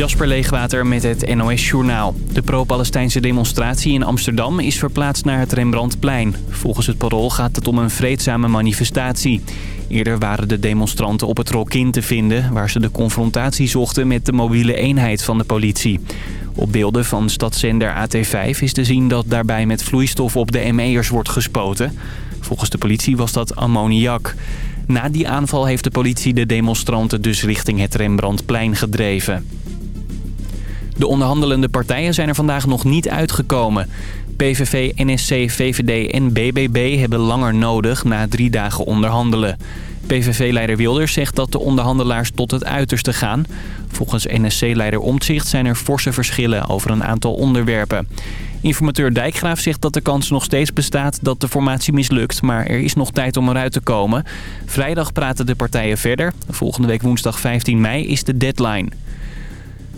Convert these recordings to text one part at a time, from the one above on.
Jasper Leegwater met het NOS Journaal. De pro-Palestijnse demonstratie in Amsterdam is verplaatst naar het Rembrandtplein. Volgens het parool gaat het om een vreedzame manifestatie. Eerder waren de demonstranten op het Rokin te vinden... waar ze de confrontatie zochten met de mobiele eenheid van de politie. Op beelden van stadszender AT5 is te zien dat daarbij met vloeistof op de ME'ers wordt gespoten. Volgens de politie was dat ammoniak. Na die aanval heeft de politie de demonstranten dus richting het Rembrandtplein gedreven. De onderhandelende partijen zijn er vandaag nog niet uitgekomen. PVV, NSC, VVD en BBB hebben langer nodig na drie dagen onderhandelen. PVV-leider Wilders zegt dat de onderhandelaars tot het uiterste gaan. Volgens NSC-leider Omtzigt zijn er forse verschillen over een aantal onderwerpen. Informateur Dijkgraaf zegt dat de kans nog steeds bestaat dat de formatie mislukt, maar er is nog tijd om eruit te komen. Vrijdag praten de partijen verder. Volgende week woensdag 15 mei is de deadline.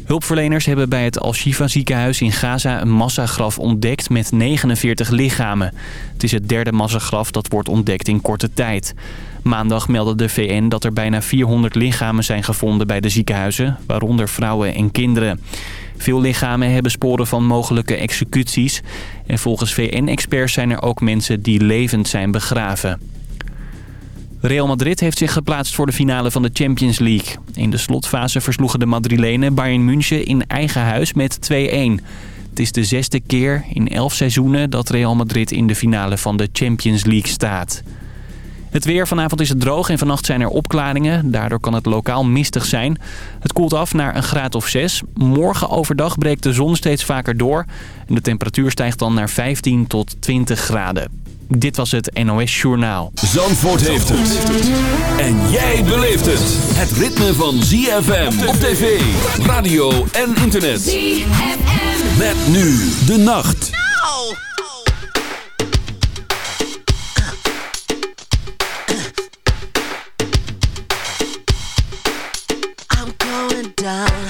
Hulpverleners hebben bij het Al-Shifa ziekenhuis in Gaza een massagraf ontdekt met 49 lichamen. Het is het derde massagraf dat wordt ontdekt in korte tijd. Maandag meldde de VN dat er bijna 400 lichamen zijn gevonden bij de ziekenhuizen, waaronder vrouwen en kinderen. Veel lichamen hebben sporen van mogelijke executies. En volgens VN-experts zijn er ook mensen die levend zijn begraven. Real Madrid heeft zich geplaatst voor de finale van de Champions League. In de slotfase versloegen de Madrilenen Bayern München in eigen huis met 2-1. Het is de zesde keer in elf seizoenen dat Real Madrid in de finale van de Champions League staat. Het weer vanavond is het droog en vannacht zijn er opklaringen. Daardoor kan het lokaal mistig zijn. Het koelt af naar een graad of 6. Morgen overdag breekt de zon steeds vaker door. En de temperatuur stijgt dan naar 15 tot 20 graden. Dit was het NOS Journaal. Zandvoort heeft het. En jij beleeft het. Het ritme van ZFM op tv, radio en internet. ZFM. Met nu de nacht. I'm going down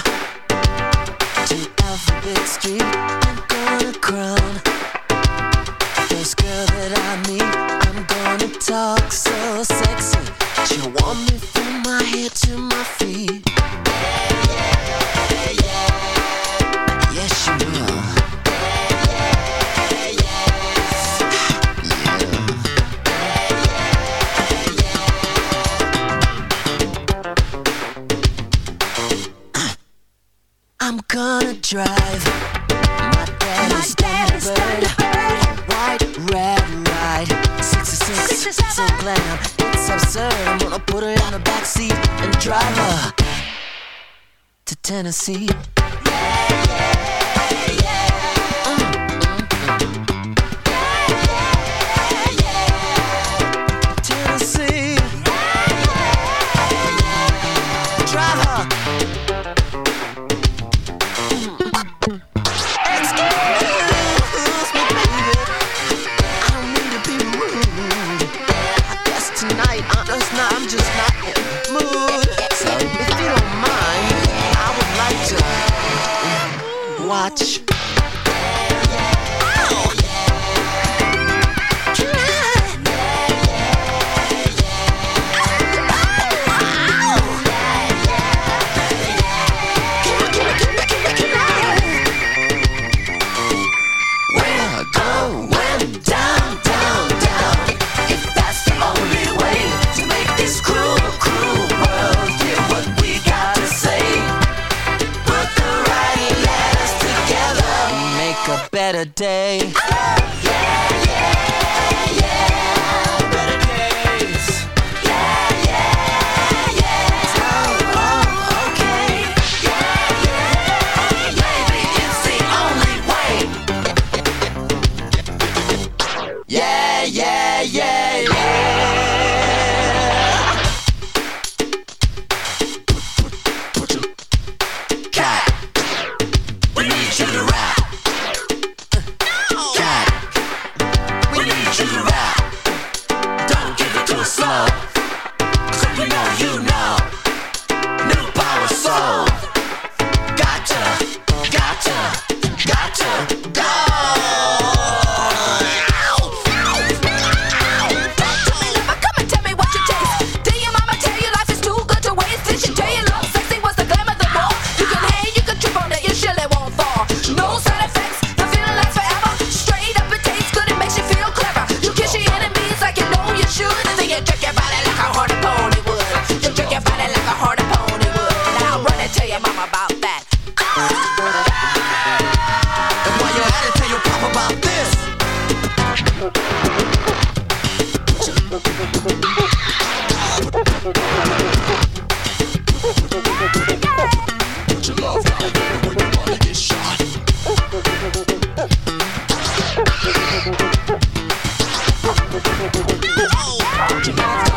Oh!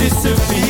disappear.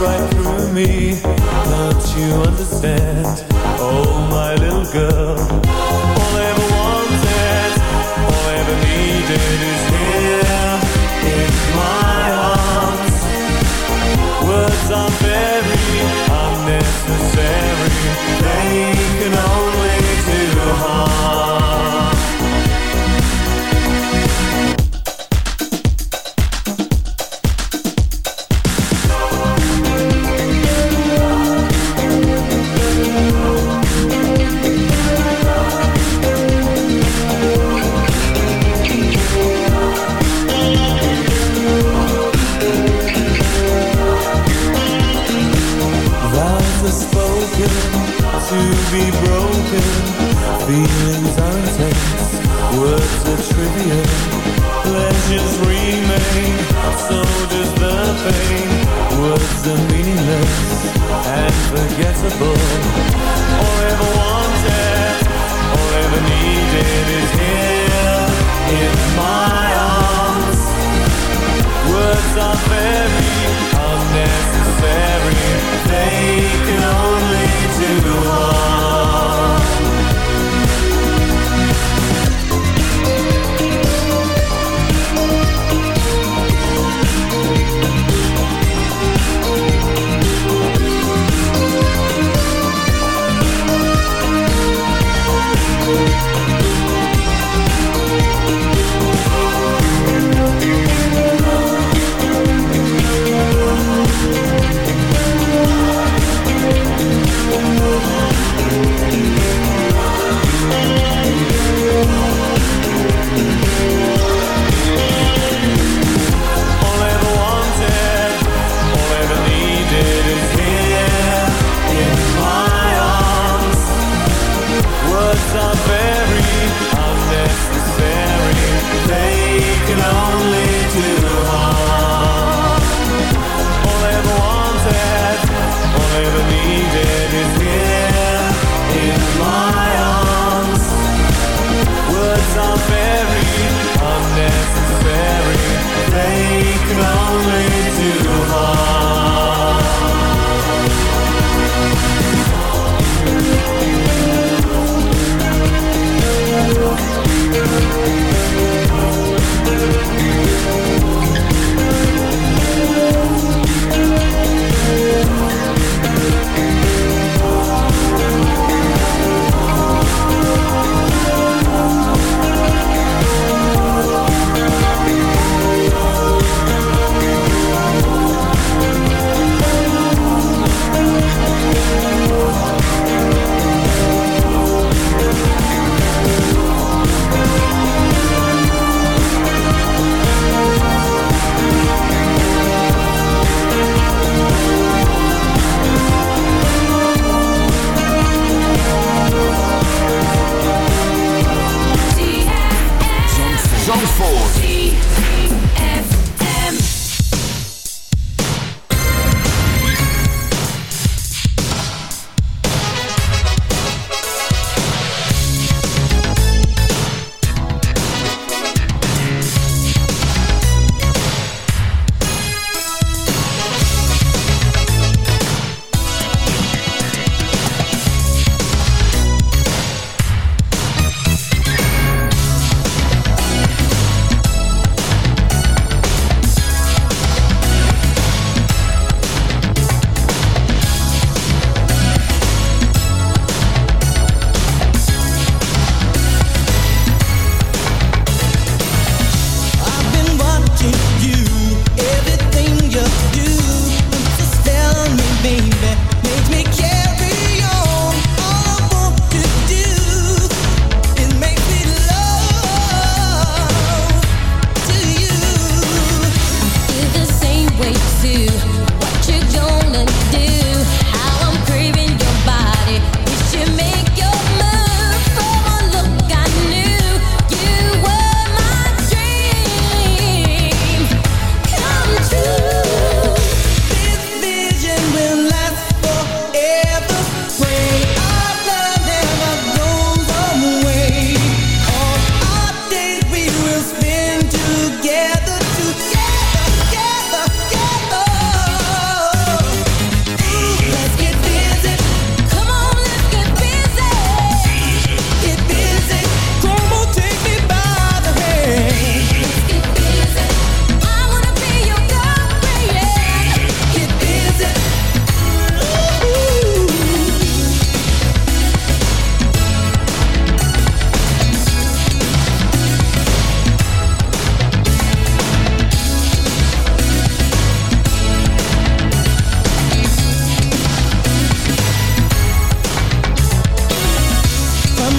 right through me. Don't you understand? Oh, my little girl.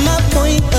My point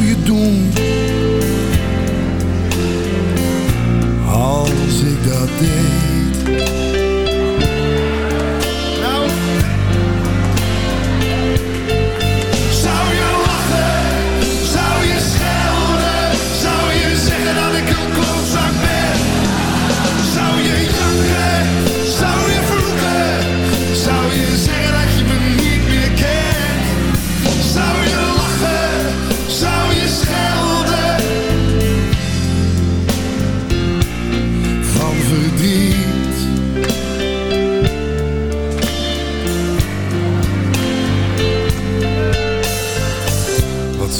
Je doen als ik dat deed?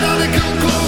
Je zeggen dat ik